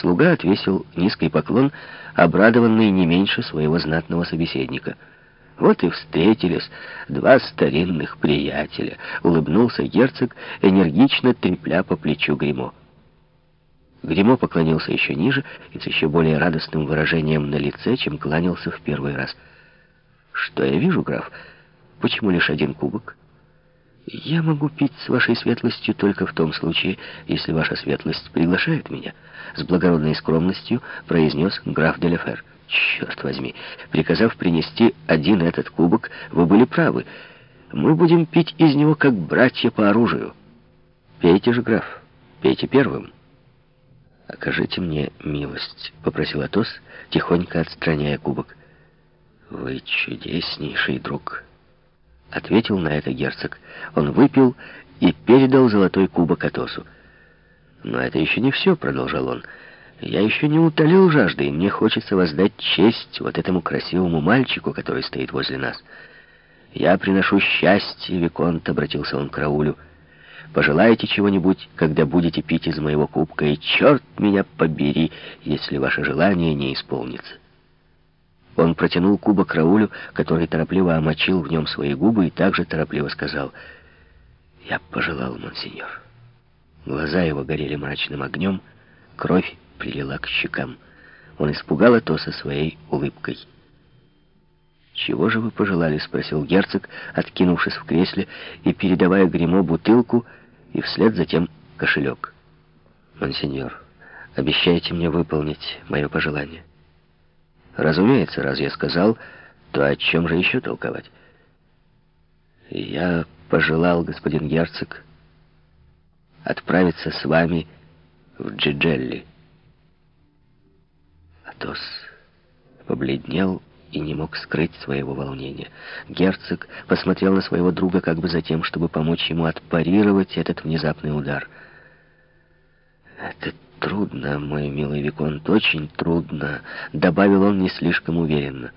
Слуга отвесил низкий поклон, обрадованный не меньше своего знатного собеседника. «Вот и встретились два старинных приятеля», — улыбнулся герцог, энергично трепля по плечу гримо Гримо поклонился еще ниже и с еще более радостным выражением на лице, чем кланялся в первый раз. «Что я вижу, граф? Почему лишь один кубок?» «Я могу пить с вашей светлостью только в том случае, если ваша светлость приглашает меня», — с благородной скромностью произнес граф Деляфер. «Черт возьми, приказав принести один этот кубок, вы были правы. Мы будем пить из него, как братья по оружию. Пейте же, граф, пейте первым». «Окажите мне милость», — попросил Атос, тихонько отстраняя кубок. «Вы чудеснейший друг». — ответил на это герцог. Он выпил и передал золотой кубок Атосу. «Но это еще не все», — продолжал он. «Я еще не утолил жажды, и мне хочется воздать честь вот этому красивому мальчику, который стоит возле нас. Я приношу счастье, Виконт», — обратился он к Раулю. «Пожелайте чего-нибудь, когда будете пить из моего кубка, и черт меня побери, если ваше желание не исполнится». Он протянул кубок Раулю, который торопливо омочил в нем свои губы и также торопливо сказал «Я пожелал, монсеньор». Глаза его горели мрачным огнем, кровь прилила к щекам. Он испугал Атоса своей улыбкой. «Чего же вы пожелали?» — спросил герцог, откинувшись в кресле и передавая гримо бутылку и вслед затем кошелек. «Монсеньор, обещайте мне выполнить мое пожелание». Разумеется, раз я сказал, то о чем же еще толковать? Я пожелал, господин герцог, отправиться с вами в Джиджелли. Атос побледнел и не мог скрыть своего волнения. Герцог посмотрел на своего друга как бы за тем, чтобы помочь ему отпарировать этот внезапный удар. «Это «Трудно, мой милый Виконт, очень трудно», — добавил он не слишком уверенно.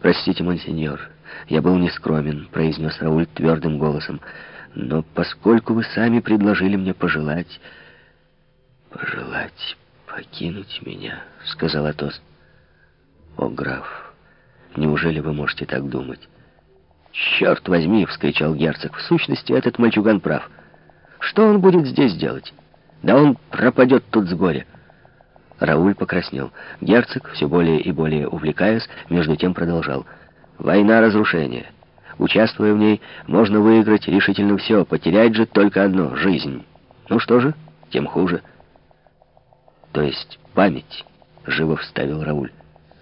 «Простите, монсеньор, я был нескромен», — произнес Рауль твердым голосом. «Но поскольку вы сами предложили мне пожелать...» «Пожелать покинуть меня», — сказал Атос. «О, граф, неужели вы можете так думать?» «Черт возьми!» — вскричал герцог. «В сущности, этот мальчуган прав. Что он будет здесь делать?» Да он пропадет тут с горя. Рауль покраснел. Герцог, все более и более увлекаясь, между тем продолжал. «Война разрушения. Участвуя в ней, можно выиграть решительно все, потерять же только одно — жизнь. Ну что же, тем хуже». «То есть память», — живо вставил Рауль.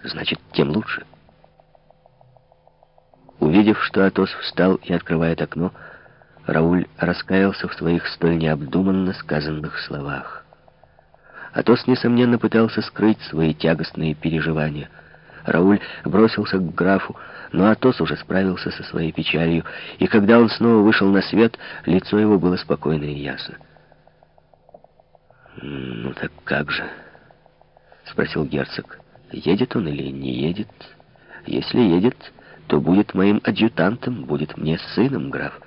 «Значит, тем лучше». Увидев, что Атос встал и открывает окно, Рауль раскаялся в своих столь необдуманно сказанных словах. Атос, несомненно, пытался скрыть свои тягостные переживания. Рауль бросился к графу, но Атос уже справился со своей печалью, и когда он снова вышел на свет, лицо его было спокойно и ясно. «Ну так как же?» — спросил герцог. «Едет он или не едет? Если едет, то будет моим адъютантом, будет мне сыном, граф».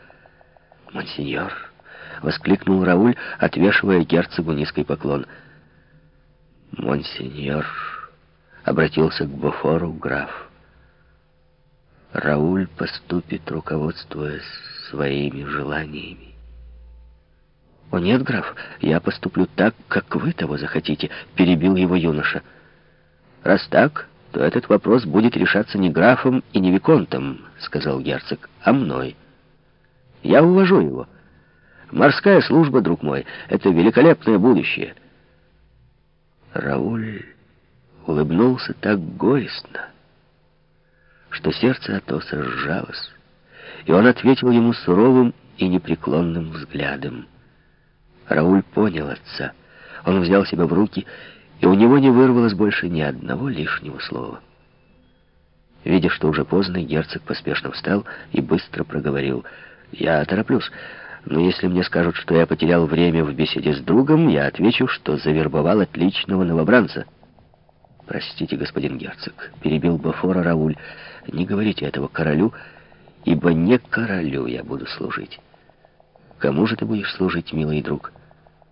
«Монсеньор!» — воскликнул Рауль, отвешивая герцогу низкий поклон. «Монсеньор!» — обратился к Бофору граф. «Рауль поступит, руководствуясь своими желаниями». «О нет, граф, я поступлю так, как вы того захотите», — перебил его юноша. «Раз так, то этот вопрос будет решаться не графом и не виконтом», — сказал герцог, — «а мной». Я увожу его. Морская служба, друг мой, это великолепное будущее. Рауль улыбнулся так горестно, что сердце Атоса сжалось, и он ответил ему суровым и непреклонным взглядом. Рауль понял отца. Он взял себя в руки, и у него не вырвалось больше ни одного лишнего слова. Видя, что уже поздно, герцог поспешно встал и быстро проговорил — я тороплюсь, но если мне скажут, что я потерял время в беседе с другом, я отвечу, что завербовал отличного новобранца. «Простите, господин герцог», — перебил Бафора Рауль, — «не говорите этого королю, ибо не королю я буду служить». «Кому же ты будешь служить, милый друг?»